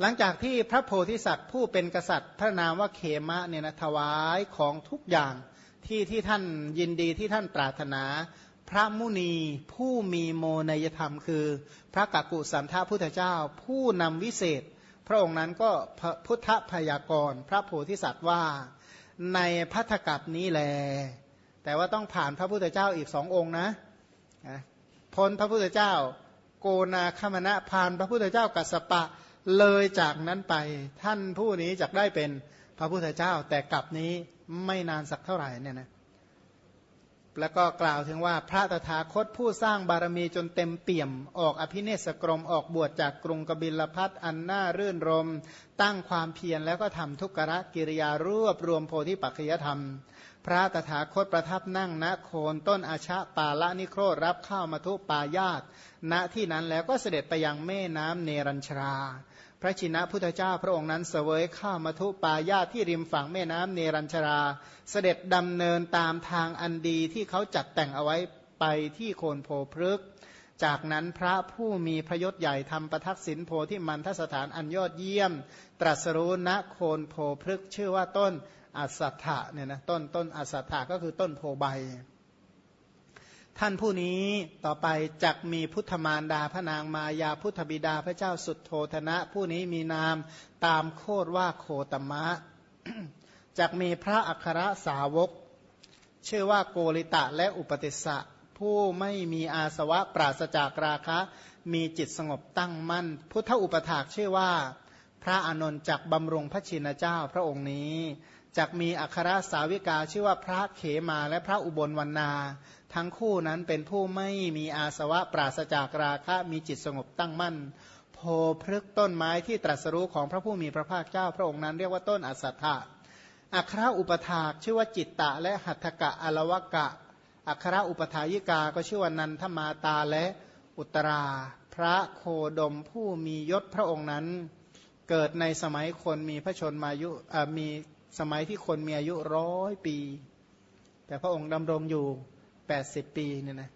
หลังจากที่พระโพธิสัตว์ผู้เป็นกษัตริย์ พระนามว่าเขมะเนี่ยนะถวายของทุกอย่างที่ที่ท่านยินดีที่ท่านปรารถนา พระมุนีผู้มีโมนยธรรม คือ พระกักุสันทพุทธเจ้า ผู้นำวิเศษ พระองค์นั้นก็พุทธพยากรพระโพธิสัตว์ว่าในพัทธกัปนี้แล แต่ว่าต้องผ่านพระพุทธเจ้าอีกสององค์นะพ้นพระพุทธเจ้า โกนาคมณะผ่านพระพุทธเจ้ากัสปะ เลยจากนั้นไปท่านผู้นี้จะได้เป็นพระพุทธเจ้า แต่กลับนี้ไม่นานสักเท่าไหร่เนี่ยนะแล้วก็กล่าวถึงว่าพระตถาคตผู้สร้างบารมีจนเต็มเปี่ยม ออกอภิเนศกรมออกบวชจากกรุงกบิลพัทอันน่ารื่นรม ตั้งความเพียรแล้วก็ทำทุกขะกิริยารวบรวมโพธิปัจจยธรรม พระตถาคตประทับนั่งณโคนต้นอาชะปาละนิโครรับข้าวมาทุปายาตณที่นั้นแล้วก็เสด็จไปยังแม่น้ำเนรัญชรา ระชินะพุทธเจ้าพระองค์นั้นเสวยข้ามัทุปายาที่ริมฝั่งแม่น้ำเนรัญชรา เสด็จดำเนินตามทางอันดีที่เขาจัดแต่งเอาไว้ไปที่โคนโพพฤกจากนั้นพระผู้มีพระยศใหญ่ทำประทักษิณโพที่มันทสถานอันยอดเยี่ยม ตรัสรู้ณโคนโพพฤกชื่อว่าต้นอัสสัทธะเนี่ยนะต้นต้นอัสสัทธะก็คือต้นโพใบ ท่านผู้นี้ต่อไปจักมีพุทธมารดาพระนางมายาพุทธบิดาพระเจ้าสุดโทธนะ ผู้นี้มีนามตามโคดว่าโคตมะจักมีพระอัครสาวก ชื่อว่าโกริตะและอุปติสสะผู้ไม่มีอาสวะปราศจากราคะ มีจิตสงบตั้งมั่น พุทธอุปถากชื่อว่า พระอานนท์จักบำรุงพระชินเจ้าพระองค์นี้ จักมีอัครสาวิกาชื่อว่าพระเขมาและพระอุบลวรรณา ทั้งคู่นั้นเป็นผู้ไม่มีอาสวะปราศจากราคะมีจิตสงบตั้งมั่น โพพฤกต้นไม้ที่ตรัสรู้ของพระผู้มีพระภาคเจ้า พระองค์นั้นเรียกว่าต้นอัสสัทธะอัคราอุปถากชื่อว่าจิตตะและหัตถกะอลวกะ อัคราอุปถายิกาก็ชื่อว่านันทมาตาและอุตรา พระโคดมผู้มียศพระองค์นั้น เกิดในสมัยคนมีพระชนมายุมี สมัยที่คนมีอายุร้อยปี แต่พระองค์ดำรงอยู่แปดสิบปีเนี่ยนะ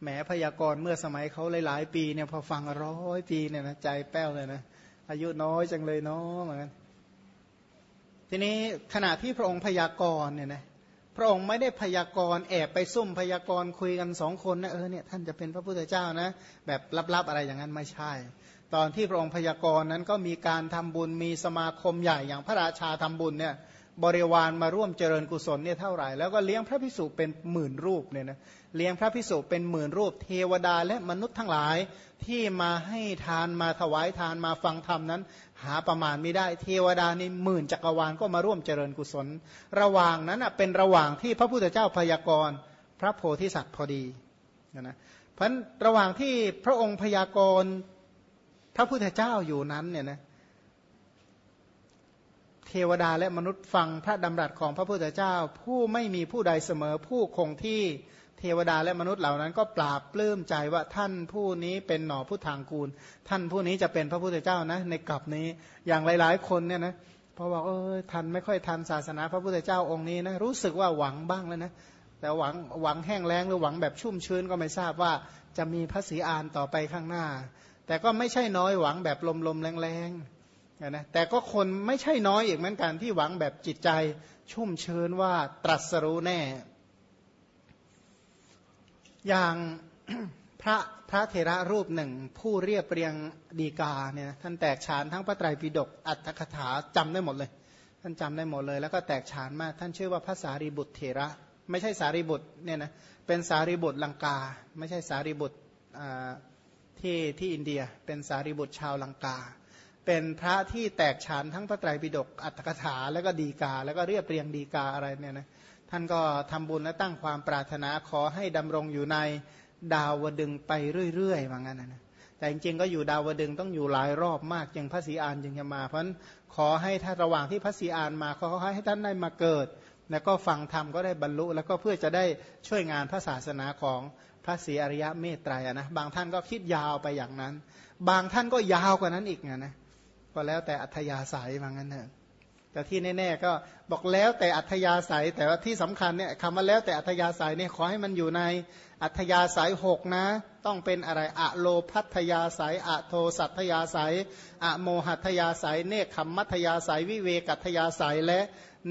แหมพยากรณ์เมื่อสมัยเขาหลายๆ ปีเนี่ยพอฟังร้อยปีเนี่ยนะใจแป้วเลยนะอายุน้อยจังเลยเนาะเหมือนกันทีนี้ขณะที่พระองค์พยากรณ์เนี่ยนะพระองค์ไม่ได้พยากรณ์แอบไปซุ่มพยากรณ์คุยกันสองคนนะเออเนี่ยท่านจะเป็นพระพุทธเจ้านะ แบบลับๆอะไรอย่างนั้นไม่ใช่ ตอนที่พระองค์พยากรณ์นั้นก็มีการทำบุญมีสมาคมใหญ่อย่างพระราชาทำบุญเนี่ยบริวารมาร่วมเจริญกุศลเนี่ยเท่าไหร่แล้วก็เลี้ยงพระพิสุเป็นหมื่นรูปเนี่ยนะเลี้ยงพระพิสุเป็นหมื่นรูป เทวดาและมนุษย์ทั้งหลายที่มาให้ทานมาถวายทานมาฟังธรรมนั้น หาประมาณไม่ได้ เทวดาในหมื่นจักรวาลก็มาร่วมเจริญกุศล ระหว่างนั้นเป็นระหว่างที่พระพุทธเจ้าพยากรณ์พระโพธิสัตว์พอดีนะเพราะระหว่างที่พระองค์พยากรณ์ ระพุทธเจ้าอยู่นั้นเนี่ยนะเทวดาและมนุษย์ฟังพระดำรัสของพระพุทธเจ้า ผู้ไม่มีผู้ใดเสมอผู้คงที่เทวดาและมนุษย์เหล่านั้นก็ปราบปลื้มใจว่าท่านผู้นี้เป็นหน่อผู้ทางกูล ท่านผู้นี้จะเป็นพระพุทธเจ้านะในกลับนี้อย่างหลาย ๆ คนเนี่ยนะเพราะว่าเออทันไม่ค่อยทันศาสนาพระพุทธเจ้าองค์นี้นะรู้สึกว่าหวังบ้างแล้วนะแต่หวังหวังแห้งแล้งหรือหวังแบบชุ่มชื้นก็ไม่ทราบว่าจะมีพระศรีอานต่อไปข้างหน้า แต่ก็ไม่ใช่น้อยหวังแบบลมๆแรงๆนะแต่ก็คนไม่ใช่น้อยอีกเหมือนกันที่หวังแบบจิตใจ ชุ่มเชื้นว่าตรัสรู้แน่ อย่างพระพระเทระรูปหนึ่ง ผู้เรียบเรียงดีกาเนี่ยท่านแตกฉานทั้งพระไตรปิฎกอัตถคถาจำได้หมดเลย ท่านจำได้หมดเลย แล้วก็แตกฉานมาก ท่านชื่อว่าพระสารีบุตรเถระ ไม่ใช่สารีบุตรเนี่ยนะเป็นสารีบุตรลังกา ไม่ใช่สารีบุตร ที่ที่อินเดียเป็นสารีบุตรชาวลังกา เป็นพระที่แตกฉานทั้งพระไตรปิฎกอัตถกถาแล้วก็ดีกา แล้วก็เรียบเรียงดีกาอะไรเนี่ยนะท่านก็ทำบุญและตั้งความปรารถนาขอให้ดำรงอยู่ในดาวดึงไปเรื่อยๆว่างั้นนะแต่จริงๆก็อยู่ดาวดึงต้องอยู่หลายรอบมากจึงพระศรีอานจึงจะมา เพราะฉะนั้นขอให้ท่านระหว่างที่พระศรีอานมาขอให้ท่านได้มาเกิด แล้วก็ฟังธรรมก็ได้บรรลุ แล้วก็เพื่อจะได้ช่วยงานพระศาสนาของพระศรีอริยะเมตไตรนะบางท่านก็คิดยาวไปอย่างนั้น บางท่านก็ยาวกว่านั้นอีกนะก็แล้วแต่อัธยาศัยว่างั้นเถอะ แต่ที่แน่ ๆ ก็บอกแล้วแต่อัธยาศัยแต่ว่าที่สำคัญเนี่ยคำว่าแล้วแต่อัธยาศัยเนี่ยขอให้มันอยู่ในอัธยาศัยหกนะ ต้องเป็นอะไรอะโลพัทยาศัยอะโทสัทยาศัยอะโมหัทยาศัยเนคขมมัทยาศัยวิเวกัทยาศัยและ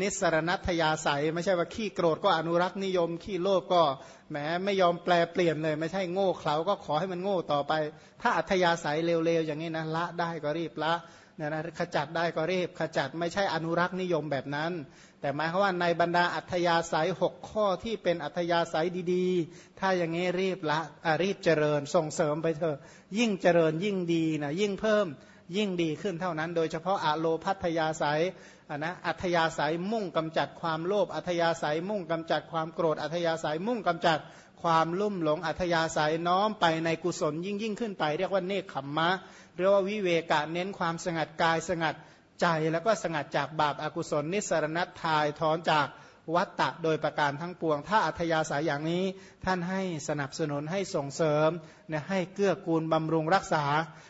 นิสรณัตยาศัย ไม่ใช่ว่าขี้โกรธก็อนุรักษ์นิยมขี้โลภก็แหมไม่ยอมแปลเปลี่ยนเลย ไม่ใช่โง่เขลาก็ขอให้มันโง่ต่อไป ถ้าอัธยาศัยเร็วๆอย่างนี้นะละได้ก็รีบละ นี่ยนะขจัดได้ก็รีบขจัดไม่ใช่อนุรักษ์นิยมแบบนั้น แต่หมายความว่าในบรรดาอัธยาศัยหกข้อที่เป็นอัธยาศัยดีๆ ถ้าอย่างนี้รีบละรีบเจริญส่งเสริมไปเถอะ ยิ่งเจริญยิ่งดีนะยิ่งเพิ่มยิ่งดีขึ้นเท่านั้น โดยเฉพาะอะโลพัทยาศัย นะอัธยาศัยมุ่งกำจัดความโลภอัธยาศัยมุ่งกำจัดความโกรธอัธยาศัยมุ่งกำจัดความลุ่มหลงอัธยาศัยน้อมไปในกุศลยิ่งยิ่งขึ้นไป เรียกว่าเนคขมมะเรียกว่าวิเวกะเน้นความสงัดกายสงัดใจแล้วก็สงัดจากบาปอากุศล นิสรณัตทายถอนจากวัตตะโดยประการทั้งปวง ถ้าอัธยาศัยอย่างนี้ท่านให้สนับสนุนให้ส่งเสริมให้เกื้อกูลบำรุงรักษา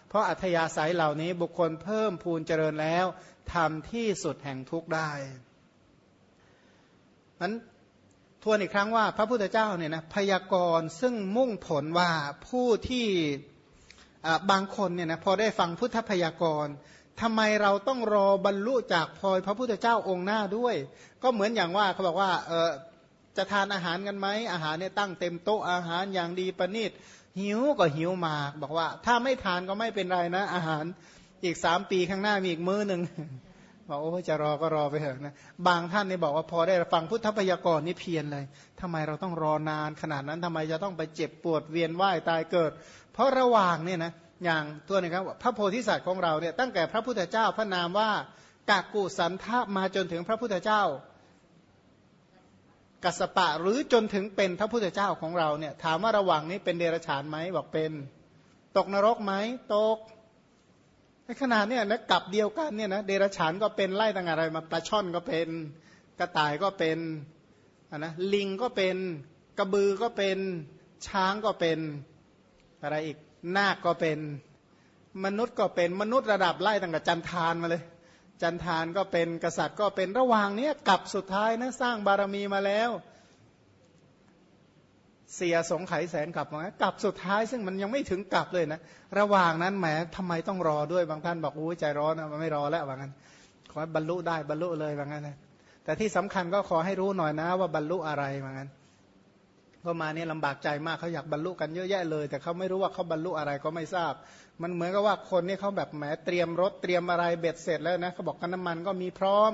เพราะอัธยาศัยเหล่านี้บุคคลเพิ่มพูนเจริญแล้ว ทำที่สุดแห่งทุกได้นั้นทวนอีกครั้งว่าพระพุทธเจ้าเนี่ยนะพยากรณ์ซึ่งมุ่งผลว่าผู้ที่บางคนเนี่ยนะพอได้ฟังพุทธพยากรณ์ทำไมเราต้องรอบรรลุจากพลอยพระพุทธเจ้าองค์หน้าด้วย ก็เหมือนอย่างว่าเขาบอกว่าเออจะทานอาหารกันไหมอาหารเนี่ยตั้งเต็มโต๊ะอาหารอย่างดีประณีตหิวก็หิวมาก บอกว่า ถ้าไม่ทานก็ไม่เป็นไรนะ อาหาร อีกสามปีข้างหน้ามีอีกมือหนึ่งบอกโอ้จะรอก็รอไปเถอะนะบางท่านนี่บอกว่าพอได้ฟังพุทธพยากรณ์นี่เพียนเลยทำไมเราต้องรอนานขนาดนั้นทำไมจะต้องไปเจ็บปวดเวียนว่ายตายเกิด เพราะระหว่างเนี่ยนะอย่างตัวนึงครับพระโพธิสัตว์ของเราเนี่ยตั้งแต่พระพุทธเจ้าพระนามว่ากากุสันทะมาจนถึงพระพุทธเจ้า กัสปะหรือจนถึงเป็นพระพุทธเจ้าของเราเนี่ยถามว่าระหว่างนี้เป็นเดรัจฉานไหมบอกเป็น ตกนรกไหมตก ขนาดเนี่ยนะกับเดียวกันเนี่ยนะเดรัจฉานก็เป็นไล่ต่างอะไรมาปลาช่อนก็เป็นกระต่ายก็เป็นนะลิงก็เป็นกระบือก็เป็นช้างก็เป็นอะไรอีกนาคก็เป็นมนุษย์ก็เป็นมนุษย์ระดับไล่ตั้งแต่จันทานมาเลย จันทานก็เป็นกษัตริย์ก็เป็นระหว่างนี้กับสุดท้ายนะสร้างบารมีมาแล้ว เสียสงไขแสนกลับมากลับสุดท้ายซึ่งมันยังไม่ถึงกลับเลยนะ ระหว่างนั้นแหมทำไมต้องรอด้วยบางท่านบอกโอ้ใจร้อนนะมันไม่รอแล้วว่างั้น ขอให้บรรลุได้บรรลุเลยว่างั้นนะแต่ที่สำคัญก็ขอให้รู้หน่อยนะว่าบรรลุอะไรว่างั้นก็มาเนี่ยลำบากใจมากเขาอยากบรรลุกันเยอะแยะเลย แต่เขาไม่รู้ว่าเขาบรรลุอะไรก็ไม่ทราบ มันเหมือนกับว่าคนนี่เขาแบบแหมเตรียมรถเตรียมอะไรเบ็ดเสร็จแล้วนะเขาบอกกันน้ำมันก็มีพร้อม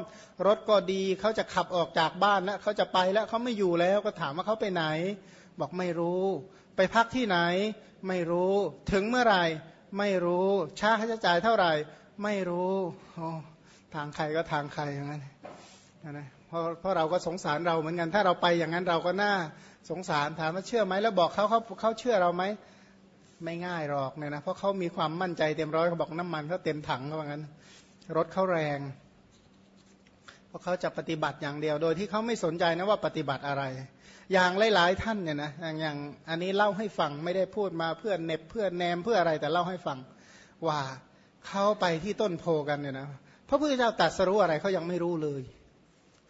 รถก็ดีเขาจะขับออกจากบ้านแล้วเขาจะไปแล้วเขาไม่อยู่แล้วก็ถามว่าเขาไปไหน บอกไม่รู้ ไปพักที่ไหน ไม่รู้ ถึงเมื่อไหร่ ไม่รู้ช้าค่าใช้จ่ายเท่าไหร่ ไม่รู้ทางใครก็ทางใครอย่างนั้นนะเพราะเพราะเราก็สงสารเราเหมือนกัน ถ้าเราไปอย่างนั้นเราก็น่าสงสารถามว่าเชื่อไหมแล้วบอกเขาเขาเขาเชื่อเราไหมไม่ง่ายหรอกเนี่ยนะเพราะเขามีความมั่นใจเต็มร้อยเขาบอกน้ำมันเขาเต็มถังเขาบอกงั้น รถเขาแรง เพราะเขาจะปฏิบัติอย่างเดียว โดยที่เขาไม่สนใจนะว่าปฏิบัติอะไร อย่างหลาย ๆ ท่านเนี่ยนะอย่างอันนี้เล่าให้ฟังไม่ได้พูดมาเพื่อเน็บเพื่อแนมเพื่ออะไรแต่เล่าให้ฟังว่าเขาไปที่ต้นโพกันเนี่ยนะพระพุทธเจ้าตรัสรู้อะไรเขายังไม่รู้เลย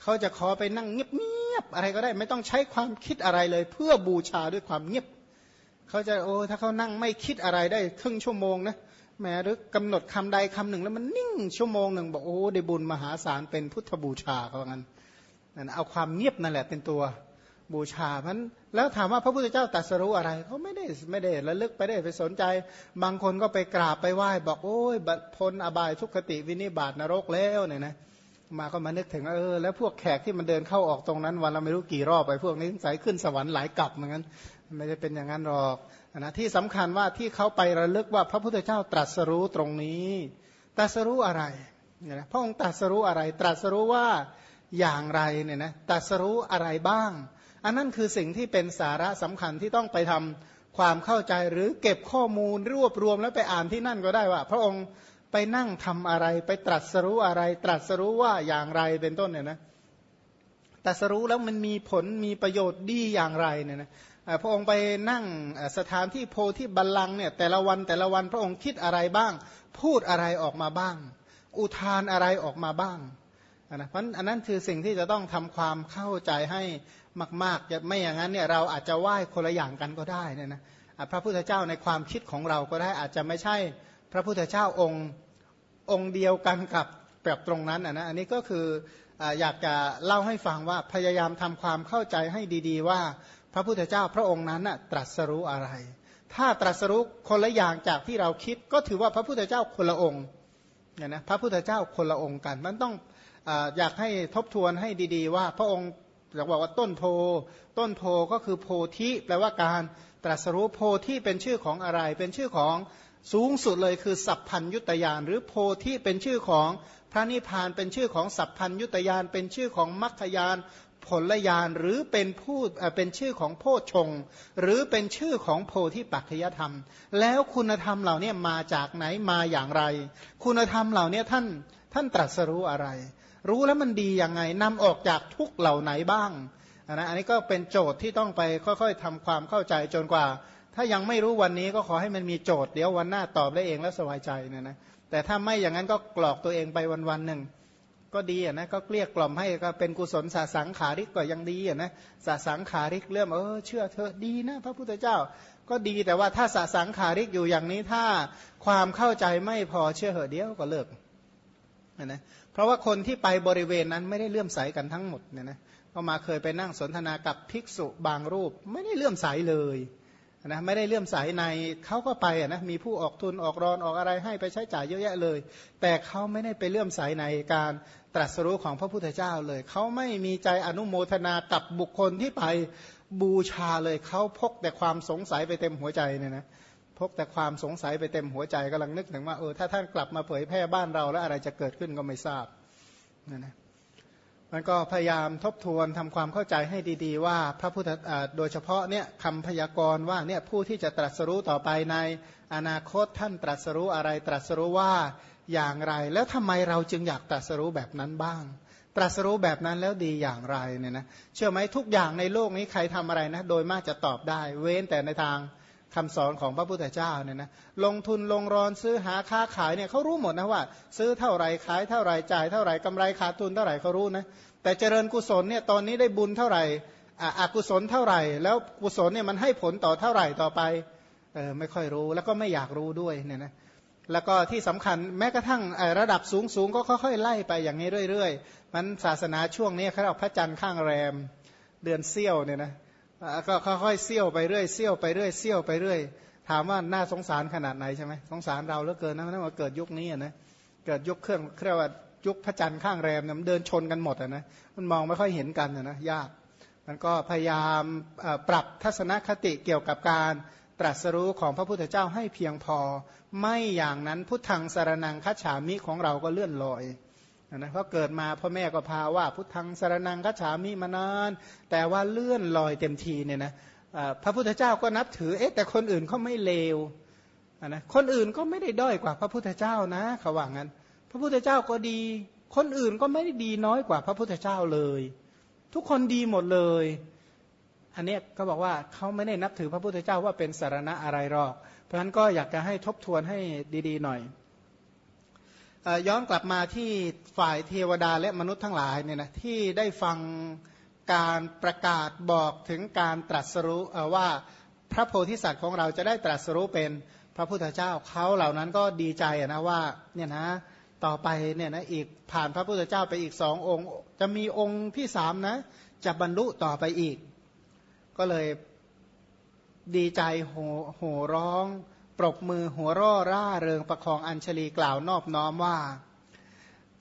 เขาจะขอไปนั่งเงียบๆอะไรก็ได้ ไม่ต้องใช้ความคิดอะไรเลย เพื่อบูชาด้วยความเงียบเขาจะโอ้ถ้าเขานั่งไม่คิดอะไรได้ครึ่งชั่วโมงนะแม้หรือกำหนดคำใดคำหนึ่ง แล้วมันนิ่งชั่วโมงหนึ่งบอกโอ้ได้บุญมหาศาลเป็นพุทธบูชาเขาว่างั้นนั่นเอาความเงียบนั่นแหละเป็นตัว บูชาพันแล้วถามว่าพระพุทธเจ้าตรัสรู้อะไรเขาไม่ได้ไม่ได้ระลึกไปได้ไปสนใจ บางคนก็ไปกราบไปไหว้ บอกโอ้ยพ้นอบายทุกขติวินิบาตนรกแล้วเนี่ยนะมาก็มานึกถึงเออแล้วพวกแขกที่มันเดินเข้าออกตรงนั้นวันเราไม่รู้กี่รอบไปพวกนี้สายขึ้นสวรรค์หลายกลับเหมือนกันไม่ได้เป็นอย่างนั้นหรอกนะที่สำคัญว่าที่เขาไประลึกว่าพระพุทธเจ้าตรัสรู้ตรงนี้ตรัสรู้อะไรเนี่ยนะพระองค์ตรัสรู้อะไร ตรัสรู้ว่าอย่างไรเนี่ยนะตรัสรู้อะไรบ้าง อันนั้นคือสิ่งที่เป็นสาระสำคัญที่ต้องไปทำความเข้าใจหรือเก็บข้อมูลรวบรวมแล้วไปอ่านที่นั่นก็ได้ว่า พระองค์ไปนั่งทำอะไร ไปตรัสรู้อะไร ตรัสรู้ว่าอย่างไรเป็นต้นเนี่ยนะตรัสรู้แล้วมันมีผลมีประโยชน์ดีอย่างไรเนี่ยนะพระองค์ไปนั่งสถานที่โพธิบัลลังเนี่ยแต่ละวันแต่ละวันพระองค์คิดอะไรบ้าง พูดอะไรออกมาบ้าง อุทานอะไรออกมาบ้าง นะเพราะอันนั้นคือสิ่งที่จะต้องทำความเข้าใจให้มากๆจะไม่อย่างนั้นเนี่ยเราอาจจะไหว้คนละอย่างกันก็ได้เนี่ยนะพระพุทธเจ้าในความคิดของเราก็ได้อาจจะไม่ใช่พระพุทธเจ้าองค์องค์เดียวกันกับแบบตรงนั้นนะอันนี้ก็คืออยากจะเล่าให้ฟังว่าพยายามทำความเข้าใจให้ดีๆ ว่าพระพุทธเจ้าพระองค์นั้นตรัสรู้อะไร ถ้าตรัสรู้คนละอย่างจากที่เราคิด ก็ถือว่าพระพุทธเจ้าคนละองค์เนี่ยนะพระพุทธเจ้าคนละองค์กันมันต้อง อยากให้ทบทวนให้ดีๆ ว่าพระองค์อยากบอกว่าต้นโพ ต้นโพก็คือโพธิแปลว่าการตรัสรู้โพธิเป็นชื่อของอะไร เป็นชื่อของสูงสุดเลยคือสัพพัญยุตยานหรือโพธิเป็นชื่อของพระนิพพานเป็นชื่อของสัพพัญยุตยานเป็นชื่อของมรรคยานผลยานหรือเป็นผู้เป็นชื่อของโพชง หรือเป็นชื่อของโพธิปัจจยธรรม แล้วคุณธรรมเหล่านี้มาจากไหนมาอย่างไร คุณธรรมเหล่านี้ท่านท่านตรัสรู้อะไร รู้แล้วมันดียังไงนำออกจากทุกเหล่าไหนบ้างนะอันนี้ก็เป็นโจทย์ที่ต้องไปค่อยๆทำความเข้าใจจนกว่า ถ้ายังไม่รู้วันนี้ก็ขอให้มันมีโจทย์เดี๋ยววันหน้าตอบได้เองแล้วสบายใจนี่ยนะแต่ถ้าไม่อย่างนั้นก็กรอกตัวเองไปวันๆหนึ่งก็ดีอะนะก็เกลี้ยกล่อมให้ก็เป็นกุศลสาสังขาริกก็ยังดีอะนะสาสังขาริกเรื่องเออเชื่อเธอดีนะพระพุทธเจ้า ก็ดีแต่ว่าถ้าสาสังขาริกอยู่อย่างนี้ถ้าความเข้าใจไม่พอเชื่อเหอะเดียวก็เลิก นะเพราะว่าคนที่ไปบริเวณนั้นไม่ได้เลื่อมใสกันทั้งหมดเนี่ยนะก็มาเคยไปนั่งสนทนากับภิกษุบางรูป ไม่ได้เลื่อมใสเลยนะไม่ได้เลื่อมใสในเขาก็ไปนะมีผู้ออกทุนออกรอนออกอะไรให้ไปใช้จ่ายเยอะแยะเลย แต่เขาไม่ได้ไปเลื่อมใสในการตรัสรู้ของพระพุทธเจ้าเลย เขาไม่มีใจอนุโมทนากับบุคคลที่ไปบูชาเลยเขาพกแต่ความสงสัยไปเต็มหัวใจเนี่ยนะ พกแต่ความสงสัยไปเต็มหัวใจกำลังนึกถึงว่าเออถ้าท่านกลับมาเผยแพร่บ้านเราแล้วอะไรจะเกิดขึ้นก็ไม่ทราบนะนะมันก็พยายามทบทวนทำความเข้าใจให้ดี ๆ ว่าพระพุทธโดยเฉพาะเนี่ยคำพยากรณ์ว่าเนี่ยผู้ที่จะตรัสรู้ต่อไปในอนาคตท่านตรัสรู้อะไรตรัสรู้ว่าอย่างไร แล้วทำไมเราจึงอยากตรัสรู้แบบนั้นบ้าง ตรัสรู้แบบนั้นแล้วดีอย่างไรเนี่ยนะเชื่อไหมทุกอย่างในโลกนี้ใครทำอะไรนะโดยมากจะตอบได้ เว้นแต่ในทาง คำสอนของพระพุทธเจ้าเนี่ยนะลงทุนลงรอนซื้อหาค้าขายเนี่ยเขารู้หมดนะว่า ซื้อเท่าไรขายเท่าไรจ่ายเท่าไรกำไรขาดทุนเท่าไหร่เขารู้นะแต่เจริญกุศลเนี่ยตอนนี้ได้บุญเท่าไหร่อกุศลเท่าไหร่ แล้วกุศลเนี่ยมันให้ผลต่อเท่าไหร่ต่อไปเออไม่ค่อยรู้แล้วก็ไม่อยากรู้ด้วยเนี่ยนะแล้วก็ที่สำคัญแม้กระทั่งระดับสูงสูงก็ค่อยๆไล่ไปอย่างนี้เรื่อยๆ มันศาสนาช่วงนี้เขาเรียกพระจันทร์ข้างแรม เดือนเซี่ยวเนี่ยนะ ก็ค่อยๆเซี่ยวไปเรื่อยเซี่ยวไปเรื่อยเซี่ยวไปเรื่อยถามว่าน่าสงสารขนาดไหนใช่ไหมสงสารเราเหลือเกินนะนั่นว่าเกิดยุคนี้นะเกิดยุคเครื่องเครียกว่ายุคพระจันทร์ข้างแรมเนี่ยมันเดินชนกันหมดนะมันมองไม่ค่อยเห็นกันนะยากมันก็พยายามปรับทัศนคติเกี่ยวกับการตรัสรู้ของพระพุทธเจ้าให้เพียงพอ ไม่อย่างนั้นพุทธังสารนังคัจฉามิของเราก็เลื่อนลอย นะเพราะเกิดมาพ่อแม่ก็พาว่าพุทธังสารนังคัจฉามิมานาน แต่ว่าเลื่อนลอยเต็มทีเนี่ยนะพระพุทธเจ้าก็นับถือเอ๊ะแต่คนอื่นเขาไม่เลวนะคนอื่นก็ไม่ได้ด้อยกว่าพระพุทธเจ้านะเขาว่างั้น พระพุทธเจ้าก็ดี คนอื่นก็ไม่ได้ดีน้อยกว่าพระพุทธเจ้าเลย ทุกคนดีหมดเลย อันนี้ก็บอกว่าเขาไม่ได้นับถือพระพุทธเจ้าว่าเป็นสารณะอะไรหรอก เพราะฉะนั้นก็อยากจะให้ทบทวนให้ดี ๆ หน่อย ย้อนกลับมาที่ฝ่ายเทวดาและมนุษย์ทั้งหลายเนี่ยนะที่ได้ฟังการประกาศบอกถึงการตรัสรู้ว่าพระโพธิสัตว์ของเราจะได้ตรัสรู้เป็นพระพุทธเจ้าเขาเหล่านั้นก็ดีใจนะว่าเนี่ยนะต่อไปเนี่ยนะอีกผ่านพระพุทธเจ้าไปอีกสององค์ จะมีองค์ที่สามนะจะบรรลุต่อไปอีก ก็เลยดีใจโหโหร้อง ปรบมือหัวร่อร่าเริงประคองอัญชลีกล่าวนอบน้อมว่า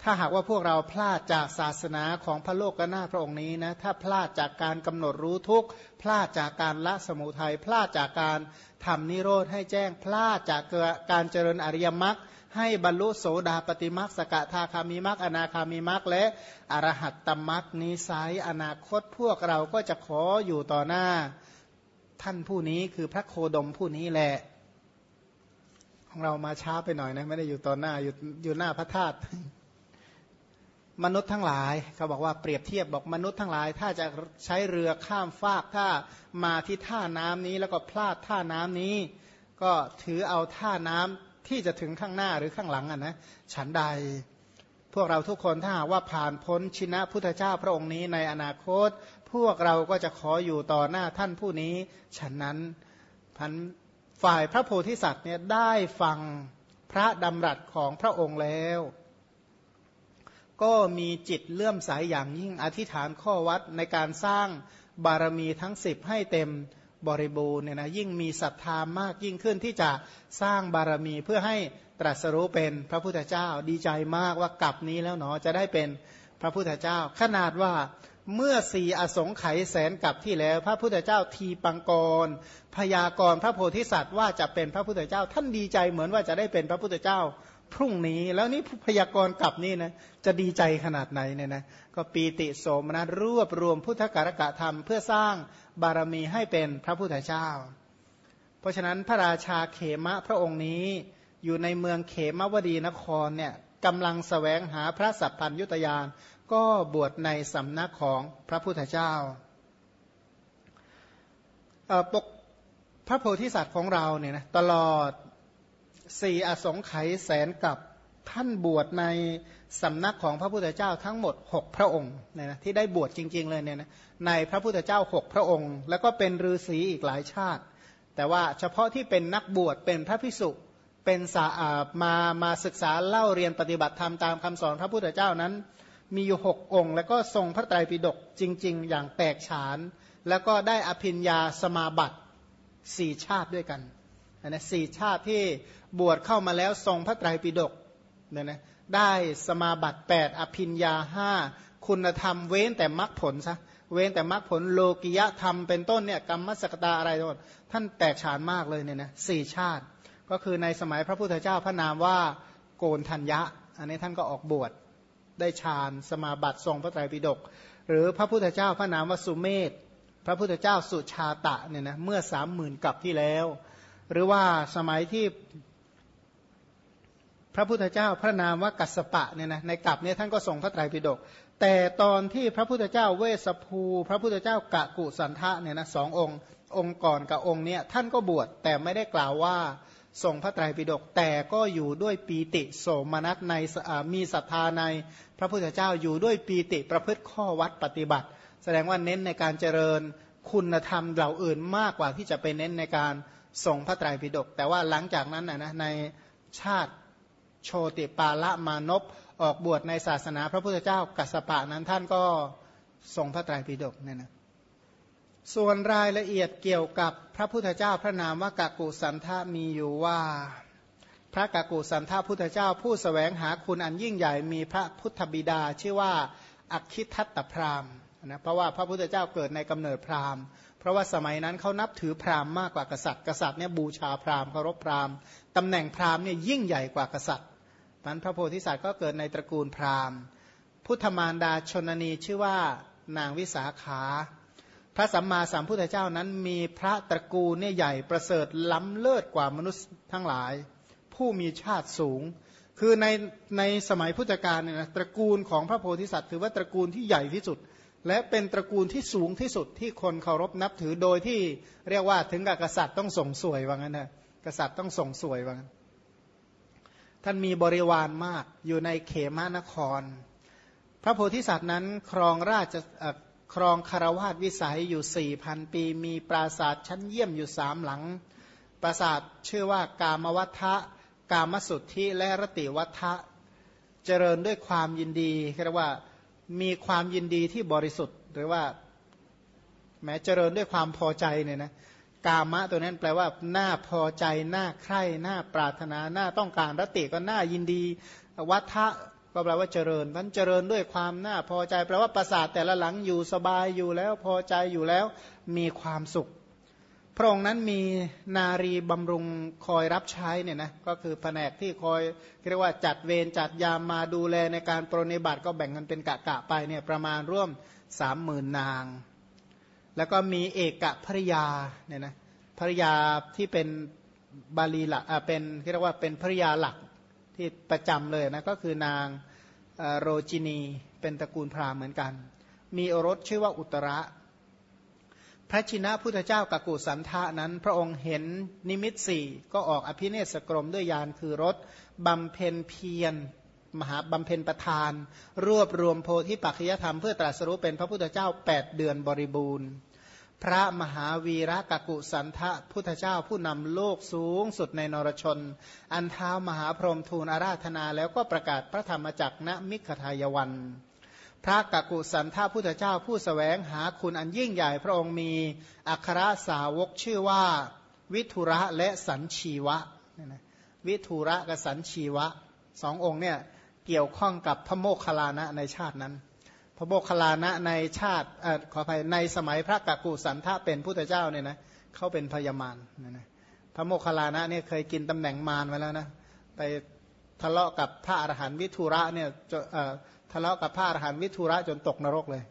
ถ้าหากว่าพวกเราพลาดจากศาสนาของพระโลกกนาพระองค์นี้นะถ้าพลาดจากการกำหนดรู้ทุกพลาดจากการละสมุทัยพลาดจากการทำนิโรธให้แจ้งพลาดจากการเจริญอริยมรรคให้บรรลุโสดาปฏิมักสกทาคามิมักอนาคามิมักและอรหัตตมักนี้ไซอนาคตพวกเราก็จะขออยู่ต่อหน้า ท่านผู้นี้คือพระโคดมผู้นี้แหละ ของเรามาช้าไปหน่อยนะไม่ได้อยู่ต่อหน้าอยู่อยู่หน้าพระธาตุมนุษย์ทั้งหลายเขาบอกว่าเปรียบเทียบบอกมนุษย์ทั้งหลาย ถ้าจะใช้เรือข้ามฟากถ้ามาที่ท่าน้ำนี้แล้วก็พลาดท่าน้ำนี้ ก็ถือเอาท่าน้ำที่จะถึงข้างหน้าหรือข้างหลังอะนะฉันใด พวกเราทุกคนถ้าหากว่าผ่านพ้นชินะพุทธเจ้าพระองค์นี้ในอนาคต พวกเราก็จะขออยู่ต่อหน้าท่านผู้นี้ฉะนั้นพัน ฝ่ายพระโพธิสัตว์เนี่ยได้ฟังพระดำรัสของพระองค์แล้ว ก็มีจิตเลื่อมใสยอย่างยิ่งอธิษฐานข้อวัดในการสร้างบารมีทั้งสิบให้เต็มบริบูรณ์เนี่ยนะยิ่งมีศรัทธามากยิ่งขึ้นที่จะสร้างบารมีเพื่อให้ตรัสรู้เป็นพระพุทธเจ้าดีใจมากว่ากลับนี้แล้วเนาะจะได้เป็นพระพุทธเจ้า ขนาดว่า เมื่อสี่อสงไขยแสนกับที่แล้ว พระพุทธเจ้าทีปังกร พยากรพระโพธิสัตว์ว่าจะเป็นพระพุทธเจ้า ท่านดีใจเหมือนว่าจะได้เป็นพระพุทธเจ้า พรุ่งนี้แล้วนี่พยากรกลับนี่นะจะดีใจขนาดไหนเนี่ยนะก็ปีติโสมนัสรวบรวมพุทธการกะธรรม เพื่อสร้างบารมีให้เป็นพระพุทธเจ้า เพราะฉะนั้นพระราชาเขมะพระองค์นี้อยู่ในเมืองเขมวดีนครเนี่ยกำลังสแสวงหาพระสัพพัญยุตยาน ก็บวชในสำนักของพระพุทธเจ้าปกพระโพธิสัตว์ของเราเนี่ยนะตลอดสี่อสงไขยแสนกับท่านบวชในสำนักของพระพุทธเจ้าทั้งหมด 6 พระองค์เนี่ยนะที่ได้บวชจริง ๆ เลยเนี่ยนะในพระพุทธเจ้า 6 พระองค์ แล้วก็เป็นฤาษีอีกหลายชาติ แต่ว่าเฉพาะที่เป็นนักบวชเป็นพระพิสุเป็นสามามาศึกษาเล่าเรียนปฏิบัติธรรมตามคำสอนพระพุทธเจ้านั้น มีอยู่หกองค์ แล้วก็ทรงพระไตรปิฎกจริง ๆ อย่างแตกฉาน แล้วก็ได้อภิญญาสมาบัติสี่ชาติด้วยกันนะสี่ชาติที่บวชเข้ามาแล้วทรงพระไตรปิฎกเนี่ยนะได้สมาบัติ 8 อภิญญาห้าคุณธรรมเว้นแต่มรรคผลซะเว้นแต่มรรคผลโลกิยธรรมเป็นต้นเนี่ยกรรมสกตาอะไรทั้งหมดท่านแตกฉานมากเลยเนี่ยนะสี่ชาติ ก็คือในสมัยพระพุทธเจ้าพระนามว่าโกนทัญญะ อันนี้ท่านก็ออกบวช ได้ฌานสมาบัติทรงพระไตรปิฎกหรือพระพุทธเจ้าพระนามวสุเมธพระพุทธเจ้าสุชาตะเนี่ยนะเมื่อสามหมื่นกับที่แล้ว หรือว่าสมัยที่พระพุทธเจ้าพระนามว่ากัสปะเนี่ยนะในกับเนี่ยท่านก็ทรงพระไตรปิฎกแต่ตอนที่พระพุทธเจ้าเวสภู พระพุทธเจ้ากะกุสันทะเนี่ยนะสององค์ องค์ก่อนกับองค์เนี่ยท่านก็บวชแต่ไม่ได้กล่าวว่า ทรงพระไตรปิฎกแต่ก็อยู่ด้วยปีติโสมนัสในมีศรัทธาในพระพุทธเจ้าอยู่ด้วยปีติประพฤติข้อวัดปฏิบัติ แสดงว่าเน้นในการเจริญคุณธรรมเหล่าอื่นมากกว่าที่จะไปเน้นในการทรงพระไตรปิฎกแต่ว่าหลังจากนั้นนะในชาติโชติปาละมานพออกบวชในศาสนาพระพุทธเจ้ากัสปะนั้นท่านก็ทรงพระไตรปิฎกเนี่ยนะ ส่วนรายละเอียดเกี่ยวกับพระพุทธเจ้าพระนามว่ากากุสันทามีอยู่ว่า พระกากุสันทาพุทธเจ้าผู้สแสวงหาคุณอันยิ่งใหญ่มีพระพุทธบิดาชื่อว่าอักคิทัตตพราหมนะเพราะว่าพระพุทธเจ้าเกิดในกำเนิดพราหมณ์ เพราะว่าสมัยนั้นเขานับถือพราหมณ์มากกว่ากษัตริย์กษัตริย์เนี่ยบูชาพราหมณ์เคารพพราหมณ์ตำแหน่งพราหมณ์เนี่ยยิ่งใหญ่กว่ากษัตริย์มันพระโพธิสัตว์ก็เกิดในตระกูลพราหมณ์ พุทธมารดาชนนีชื่อว่านางวิสาขา พระสัมมาสัมพุทธเจ้านั้นมีพระตระกูลเนี่ยใหญ่ประเสริฐล้ำเลิศกว่ามนุษย์ทั้งหลาย ผู้มีชาติสูง คือในในสมัยพุทธกาลเนี่ยนะตระกูลของพระโพธิสัตว์ ถือว่าตระกูลที่ใหญ่ที่สุด และเป็นตระกูลที่สูงที่สุดที่คนเคารพนับถือโดยที่เรียกว่าถึงกับกษัตริย์ต้องส่งสวยว่างั้นนะกษัตริย์ต้องส่งสวยว่างั้นท่านมีบริวารมากอยู่ในเขมานคร พระโพธิสัตว์นั้นครองราช ครองคารวาสวิสัยอยู่สี่พันปี มีปราสาทชั้นเยี่ยมอยู่สามหลัง ปราสาทชื่อว่ากามวัฏะกามสุทธิและรติวัฏะเจริญด้วยความยินดีเรียกว่ามีความยินดีที่บริสุทธิ์ หรือว่า แม้เจริญด้วยความพอใจเนี่ยนะกามะตัวนั้นแปลว่าหน้าพอใจหน้าใคร่หน้าปรารถนาหน้าต้องการรติก็หน้ายินดี วัฏะ ก็แปลว่าเจริญมันเจริญด้วยความน่าพอใจแปลว่าประสาทแต่ละหลังอยู่สบายอยู่แล้วพอใจอยู่แล้วมีความสุข พระองค์นั้นมีนารีบำรุงคอยรับใช้เนี่ยนะก็คือแผนกที่คอยเรียกว่าจัดเวรจัดยามมาดูแลในการปรนิบัติก็แบ่งกันเป็นกะกะไปเนี่ยประมาณร่วมสามหมื่นนาง แล้วก็มีเอกภริยาเนี่ยนะภริยาที่เป็นบาลีหลักเป็นเรียกว่าเป็นภริยาหลัก ที่ประจำเลยนะก็คือนางโรจินีเป็นตระกูลพราหมณ์เหมือนกัน มีโอรสชื่อว่าอุตระ พระชินะพุทธเจ้ากักุสันทะนั้น พระองค์เห็นนิมิตสี่ก็ออกอภิเนศกรมด้วยยานคือรถบำเพ็ญเพียรมหาบำเพ็ญประธาน รวบรวมโพธิปัจจยธรรมเพื่อตรัสรู้เป็นพระพุทธเจ้า 8 เดือนบริบูรณ์ พระมหาวีระกกุสันทะพุทธเจ้าผู้นำโลกสูงสุดในนรชน อันเท้ามหาพรหมทูลอาราธนาแล้วก็ประกาศพระธรรมจักรณมิขทายวัน พระกกุสันทะพุทธเจ้าผู้สแสวงหาคุณอันยิ่งใหญ่พระองค์มีอัครสาวกชื่อว่า วิทุระและสันชีวะ วิทุระกับสันชีวะสององค์เนี่ยเกี่ยวข้องกับพระโมคคัลลานะในชาตินั้น พระโมคคัลลานะในชาติอขออภัยในสมัยพระกักุสันทะเป็นพุทธเจ้าเนี่ยนะเขาเป็นพญามารนะนะพระโมคคัลลานะเนี่ยเคยกินตำแหน่งมารมาแล้วนะไปทะเลาะกับพระอรหันต์วิทุระเนี่ยทะเลาะกับพระอรหันต์วิทุระจนตกนรกเลย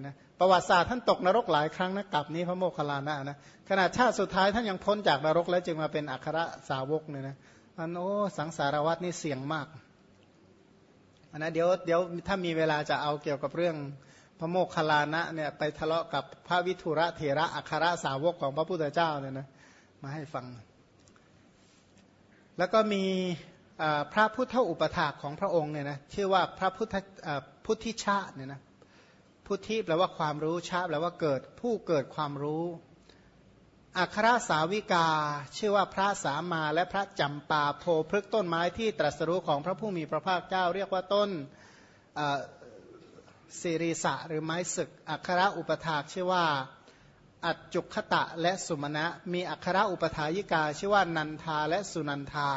นะประวัติศาสตร์ท่านตกนรกหลายครั้งนะกลับนี้พระโมคคัลลานะนะขนาดชาติสุดท้ายท่านยังพ้นจากนรกแล้วจึงมาเป็นอัครสาวกเนี่ยนะอันโอ้สังสารวัตนี่เสี่ยงมาก นนะเดี๋ยวเดี๋ยวถ้ามีเวลาจะเอาเกี่ยวกับเรื่องพระโมคคัลลานะเนี่ยไปทะเลาะกับพระวิทุระเถระอัครสาวกของพระพุทธเจ้าเนี่ยนะมาให้ฟัง แล้วก็มีพระพุทธอุปถากของพระองค์เนี่ยนะชื่อว่าพระพุทธพุทธิชาเนี่ยนะพุทธิแปลว่าความรู้ชาแปลว่าเกิดผู้เกิดความรู้ อัครสาวิกา ชื่อว่าพระสามาและพระจำปาโพพฤกต้นไม้ที่ตรัสรู้ของพระผู้มีพระภาคเจ้า เรียกว่าต้นสิริสะหรือไม้ศึก อัครอุปถากชื่อว่าอัจจุคตะและสุมาณะ มีอัครอุปถายิกา ชื่อว่านันทาและสุนันทา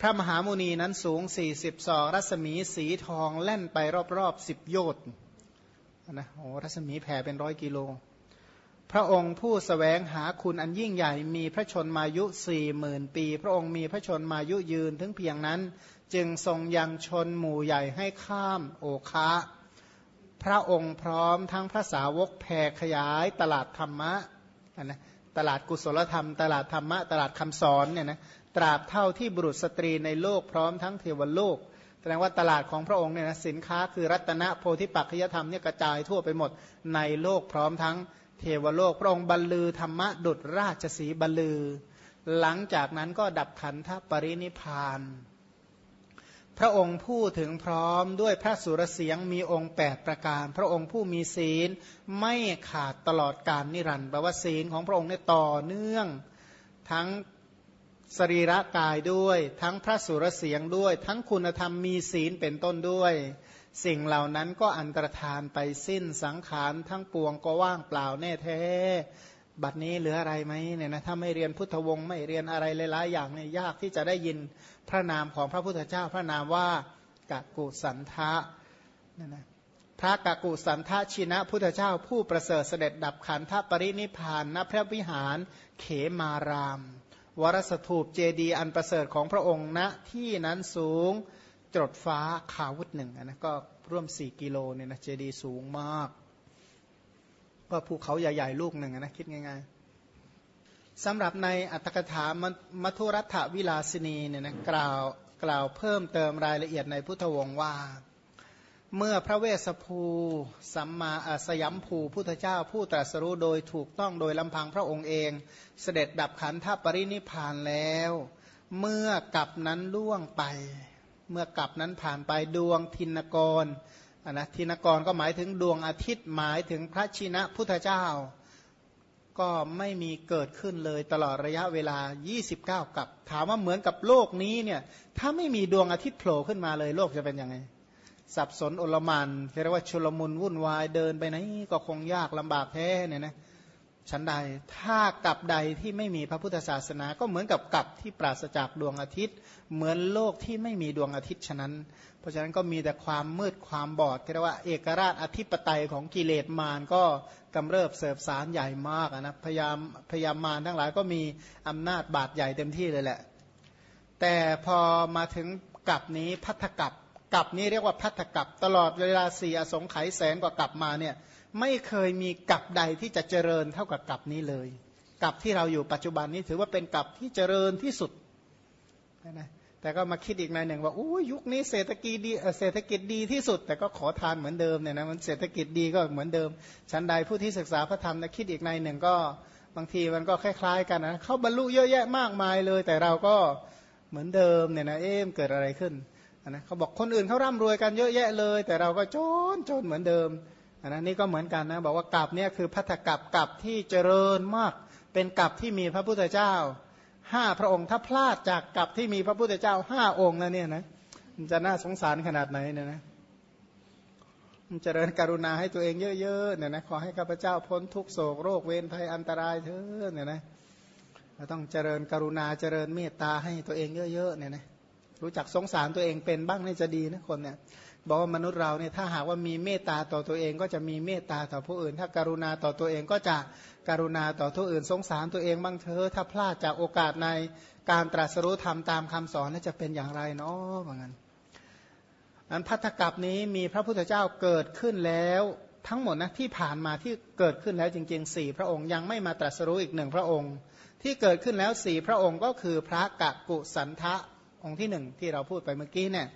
พระมหามุนีนั้นสูง 40ศอกรัศมีสีทองแล่นไปรอบๆสิบโยชน์นะโอ้รัศมีแผ่เป็นร้อยกิโล พระองค์ผู้สแสวงหาคุณอันยิ่งใหญ่มีพระชนมายุสี่หมื่นปี พระองค์มีพระชนมายุยืนถึงเพียงนั้น จึงทรงยังชนหมู่ใหญ่ให้ข้ามโอคะพระองค์พร้อมทั้งพระสาวกแผ่ขยายตลาดธรรมะนะตลาดกุศลธรรม ตลาดธรรมะ ตลาดคำสอนเนี่ยนะตราบเท่าที่บุรุษสตรีในโลกพร้อมทั้งเทวโลกแสดงว่าตลาดของพระองค์เนี่ยนะสินค้าคือรัตนโพธิปัจจยธรรมเนี่ยกระจายทั่วไปหมดในโลกพร้อมทั้ง เทวโลกพระองค์บรรลือธรรมะดุจราชสีบรรลือ หลังจากนั้นก็ดับขันธปรินิพาน พระองค์ผู้ถึงพร้อมด้วยพระสุรเสียงมีองค์ 8 ประการ พระองค์ผู้มีศีลไม่ขาดตลอดการนิรันดร์แปลว่าศีลของพระองค์เนี่ยต่อเนื่องทั้ง สรีระกายด้วย ทั้งพระสุรเสียงด้วย ทั้งคุณธรรมมีศีลเป็นต้นด้วย สิ่งเหล่านั้นก็อันตรธานไปสิ้นสังขารทั้งปวงก็ว่างเปล่าแน่แท้ บัดนี้เหลืออะไรไหมเนี่ยนะถ้าไม่เรียนพุทธวงศ์ไม่เรียนอะไรหลายๆอย่างเนี่ยยากที่จะได้ยินพระนามของพระพุทธเจ้าพระนามว่ากากุสันทะนั่นนะพระกากุสันทะชินะพุทธเจ้าผู้ประเสริฐเสด็จดับขันธปรินิพานณพระวิหารเขมาราม วรสถูปเจดีอันประเสริฐของพระองค์ณที่นั้นสูงจดฟ้าคาวุธหนึ่งนะก็ร่วมสี่กิโลเนี่ยนะเจดีสูงมาก ก็ภูเขาใหญ่ ๆ ลูกหนึ่งนะคิดง่ายๆสำหรับในอัตถกถามัทุรัฐวิลาสินีเนี่ยนะกล่าวกล่าวเพิ่มเติมรายละเอียดในพุทธวงศ์ว่า เมื่อพระเวสสภูสัมมาสยามภูพุทธเจ้าผู้ตรัสรู้โดยถูกต้องโดยลำพังพระองค์เอง เสด็จดับขันธปรินิพานแล้ว เมื่อกับนั้นล่วงไป เมื่อกลับนั้นผ่านไปดวงทินกรนะทินกรก็หมายถึงดวงอาทิตย์หมายถึงพระชินะพุทธเจ้า ก็ไม่มีเกิดขึ้นเลยตลอดระยะเวลา 29 กับ ถามว่าเหมือนกับโลกนี้เนี่ยถ้าไม่มีดวงอาทิตย์โผล่ขึ้นมาเลยโลกจะเป็นยังไง สับสนอลมานเรียกว่าชุลมุนวุ่นวายเดินไปไหนก็คงยากลำบากแท้เนี่ยนะชั้นใดถ้ากับใดที่ไม่มีพระพุทธศาสนา ก็เหมือนกับกับที่ปราศจากดวงอาทิตย์ เหมือนโลกที่ไม่มีดวงอาทิตย์ฉะนั้น เพราะฉะนั้นก็มีแต่ความมืดความบอดเรียกว่าเอกราชอธิปไตยของกิเลสมารก็กำเริบเสบสารใหญ่มากนะพยายามพยายามมารทั้งหลายก็มีอำนาจบาดใหญ่เต็มที่เลยแหละ แต่พอมาถึงกับนี้พัทธกับ กับนี้เรียกว่าพัทธกับตลอดเวลาสี่อสงไขยแสนกว่ากับมาเนี่ยไม่เคยมีกับใดที่จะเจริญเท่ากับกับนี้เลยกับที่เราอยู่ปัจจุบันนี้ถือว่าเป็นกับที่เจริญที่สุดนะแต่ก็มาคิดอีกในหนึ่งว่าอู้ยุคนี้เศรษฐกิจดีเศรษฐกิจดีที่สุด แต่ก็ขอทานเหมือนเดิมเนี่ยนะมันเศรษฐกิจดีก็เหมือนเดิมชั้นใดผู้ที่ศึกษาพระธรรมนะคิดอีกในหนึ่งก็บางทีมันก็คล้ายๆ กันนะเขาบรรลุเยอะแยะมากมายเลย แต่เราก็เหมือนเดิมเนี่ยนะเอ๊ะเกิดอะไรขึ้น นะเขาบอกคนอื่นเขาร่ำรวยกันเยอะแยะเลย แต่เราก็จนจนเหมือนเดิมอันนะนี่ก็เหมือนกันนะบอกว่ากับเนี่ยคือพัทธกับกับที่เจริญมาก เป็นกับที่มีพระพุทธเจ้าห้าพระองค์ถ้าพลาดจากกับที่มีพระพุทธเจ้าห้าองค์แล้วเนี่ยนะมันจะน่าสงสารขนาดไหนเนี่ยนะมันเจริญกรุณาให้ตัวเองเยอะๆเนี่ยนะขอให้ข้าพเจ้าพ้นทุกโศกโรคเวรภัยอันตรายเถอะเนี่ยนะเราต้องเจริญกรุณาเจริญเมตตาให้ตัวเองเยอะๆเนี่ยนะ รู้จักสงสารตัวเองเป็นบ้างนี่จะดีนะคนเนี่ยบอกว่ามนุษย์เราเนี่ยถ้าหากว่ามีเมตตาต่อตัวเอง ก็จะมีเมตตาต่อผู้อื่น ถ้าการุณาต่อตัวเองก็จะการุณาต่อผู้อื่น สงสารตัวเองบ้างเถอะถ้าพลาดจากโอกาสในการตรัสรู้ธรรมตามคำสอนน่าจะเป็นอย่างไรเนาะว่างั้นอันพัทธกับนี้มีพระพุทธเจ้าเกิดขึ้นแล้วทั้งหมดนะที่ผ่านมาที่เกิดขึ้นแล้วจริงๆสี่พระองค์ยังไม่มาตรัสรู้อีกหนึ่งพระองค์ ที่เกิดขึ้นแล้วสี่พระองค์ก็คือพระกะกุสันทะ องค์ที่หนึ่งที่เราพูดไปเมื่อกี้เนี่ย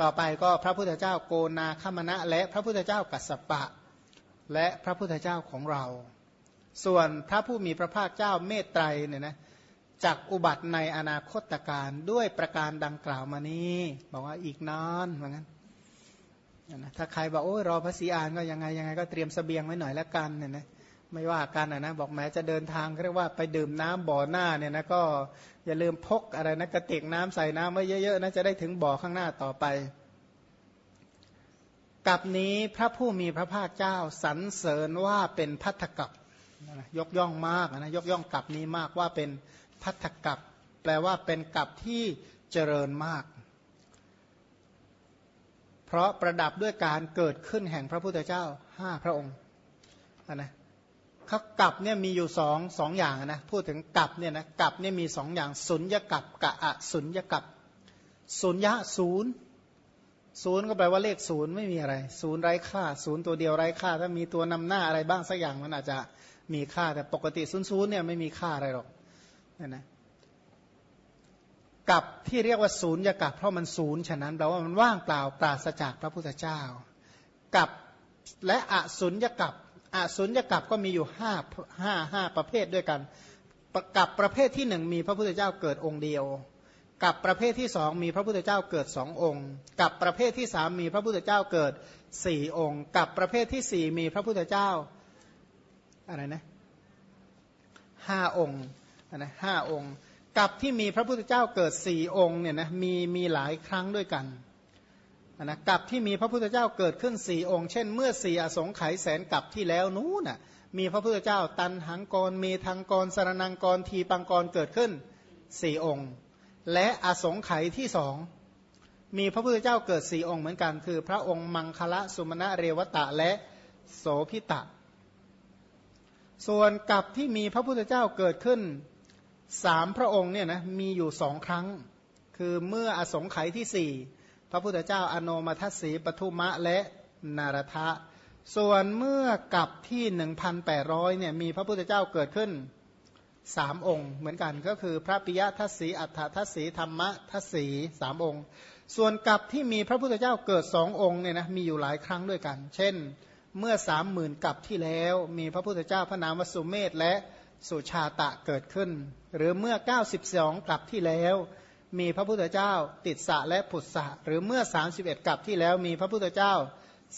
ต่อไปก็พระพุทธเจ้าโกนาคมณะ และพระพุทธเจ้ากัสสปะ และพระพุทธเจ้าของเรา ส่วนพระผู้มีพระภาคเจ้าเมตไตรเนี่ยนะจากอุบัติในอนาคตการด้วยประการดังกล่าวมานี้ บอกว่าอีกนานเหมือนกันนะถ้าใครบอกโอ้ยรอพระศรีอานก็ยังไงยังไงก็เตรียมสเสบียงไว้หน่อยแล้วกันเนี่ยนะ ไม่ว่ากันนะบอกแม้จะเดินทางเรียกว่าไปดื่มน้ำบ่อหน้าเนี่ยนะก็อย่าลืมพกอะไรนะกระติกน้ำใส่น้ำไว้เยอะๆนะจะได้ถึงบ่อข้างหน้าต่อไปกับนี้พระผู้มีพระภาคเจ้าสรรเสริญว่าเป็นพัทธกับยกย่องมากนะยกย่องกับนี้มากว่าเป็นพัทธกับ แปลว่าเป็นกับที่เจริญมาก เพราะประดับด้วยการเกิดขึ้นแห่งพระพุทธเจ้าห้าพระองค์นะ เขากับเนี่ยมีอยู่สองสองอย่างนะพูดถึงกับเนี่ยนะกับเนี่ยมีสองอย่างสุญญกับกะอะสุญญกับสุญญะศูนย์ศูนย์ก็แปลว่าเลขศูนย์ไม่มีอะไร ศูนย์ไร้ค่า ศูนย์ตัวเดียวไร้ค่า ถ้ามีตัวนำหน้าอะไรบ้างสักอย่างมันอาจจะมีค่าแต่ปกติศูนย์ศูนย์เนี่ยไม่มีค่าอะไรหรอกนี่นะกับที่เรียกว่าศูนย์ยากับเพราะมันศูนย์ฉะนั้นแปลว่ามันว่างเปล่าปราศจากพระพุทธเจ้า กับและอสุญญกับ อสุญญกับก็มีอยู่ห้าห้าห้าประเภทด้วยกันกับประเภทที่หนึ่งมีพระพุทธเจ้าเกิดองค์เดียว กับประเภทที่สองมีพระพุทธเจ้าเกิดสององค์ กับประเภทที่สามมีพระพุทธเจ้าเกิดสี่องค์ กับประเภทที่สี่มีพระพุทธเจ้าอะไรนะห้าองค์นะห้าองค์ กับที่มีพระพุทธเจ้าเกิดสี่องค์เนี่ยนะมีมีหลายครั้งด้วยกัน นะกับที่มีพระพุทธเจ้าเกิดขึ้นสี่องค์ เช่น เมื่อสี่อสงไขยแสนกับที่แล้วนู้นน่ะมีพระพุทธเจ้าตันหังกรเมทังกรสารนังกรทีปังกรเกิดขึ้นสี่องค์ และอสงไขยที่สองมีพระพุทธเจ้าเกิดสี่องค์เหมือนกัน คือ พระองค์มังคละสุมาณะเรวตะและโสพิตะ ส่วนกับที่มีพระพุทธเจ้าเกิดขึ้นสามพระองค์เนี่ยนะมีอยู่สองครั้ง คือเมื่ออสงไขยที่สี่ ระพุทธเจ้าอโนมัทสีปทุมะและนารทะ ส่วนเมื่อกับที่1,800เนี่ยมีพระพุทธเจ้าเกิดขึ้นสามองค์ เหมือนกันก็คือพระปิยทัศสีอัฏฐทัศสีธรรมทัศสีสามองค์ ส่วนกับที่มีพระพุทธเจ้าเกิดสององค์เนี่ยนะมีอยู่หลายครั้งด้วยกัน เช่นเมื่อสามหมื่นกับที่แล้วมีพระพุทธเจ้าพระนามวสุเมธและสุชาตะเกิดขึ้น หรือเมื่อ 92กับที่แล้ว มีพระพุทธเจ้าติดสะและผุดสะหรือเมื่อ 31กับที่แล้วมีพระพุทธเจ้า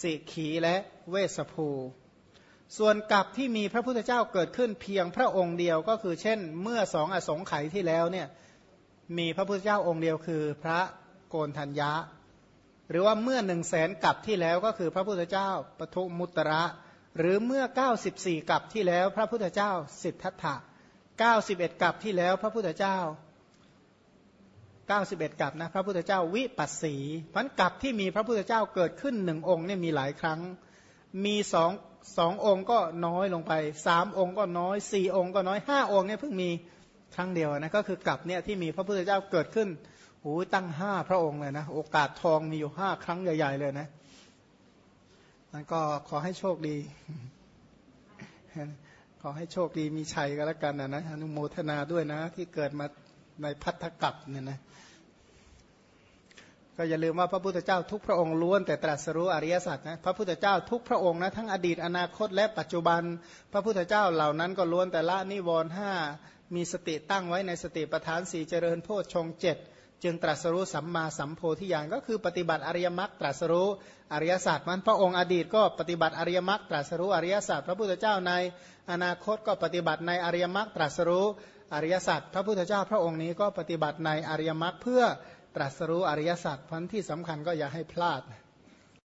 สิขีและเวสภู ส่วนกับที่มีพระพุทธเจ้าเกิดขึ้นเพียงพระองค์เดียวก็คือเช่น เมื่อสองอสงไขยที่แล้วเนี่ยมีพระพุทธเจ้าองค์เดียวคือพระโกนทัญญะ หรือว่าเมื่อหนึ่งแสนกับที่แล้วก็คือพระพุทธเจ้าปทุมุตระ หรือเมื่อ 94กับที่แล้วพระพุทธเจ้าสิทธัตถะ91กับที่แล้วพระพุทธเจ้า 91กับนะพระพุทธเจ้าวิปัสสีพันกับที่มีพระพุทธเจ้าเกิดขึ้นหนึ่งองค์เนี่ยมีหลายครั้ง มีสองสององค์ก็น้อยลงไปสามองค์ก็น้อยสี่องค์ก็น้อยห้าองค์เนี่ยเพิ่งมีครั้งเดียวนะก็คือกับเนี่ยที่มีพระพุทธเจ้าเกิดขึ้นโอ้ตั้งห้าพระองค์เลยนะโอกาสทองมีอยู่ห้าครั้งใหญ่ ๆ เลยนะนั้นก็ขอให้โชคดีขอให้โชคดีมีชัยก็แล้วกันนะนะอนุโมทนาด้วยนะที่เกิดมา ในพัทธกับเนี่ยนะก็อย่าลืมว่าพระพุทธเจ้าทุกพระองค์ล้วนแต่ตรัสรู้อริยสัจนะพระพุทธเจ้าทุกพระองค์นะทั้งอดีตอนาคตและปัจจุบัน พระพุทธเจ้าเหล่านั้นก็ล้วนแต่ละนิวรณ์ห้ามีสติตั้งไว้ในสติปัฏฐานสี่เจริญโพชฌงเจ็ดจึงตรัสรู้สัมมาสัมโพธิญาณก็คือปฏิบัติอริยมรรคตรัสรู้อริยศาสตร์มันพระองค์อดีตก็ปฏิบัติอริยมรรคตรัสรู้อริยศาสตร์พระพุทธเจ้าในอนาคตก็ปฏิบัติในอริยมรรคตรัสรู้ อริยสัจพระพุทธเจ้าพระองค์นี้ก็ปฏิบัติในอริยมรรคเพื่อตรัสรู้อริยสัจพันที่สำคัญก็อย่าให้พลาด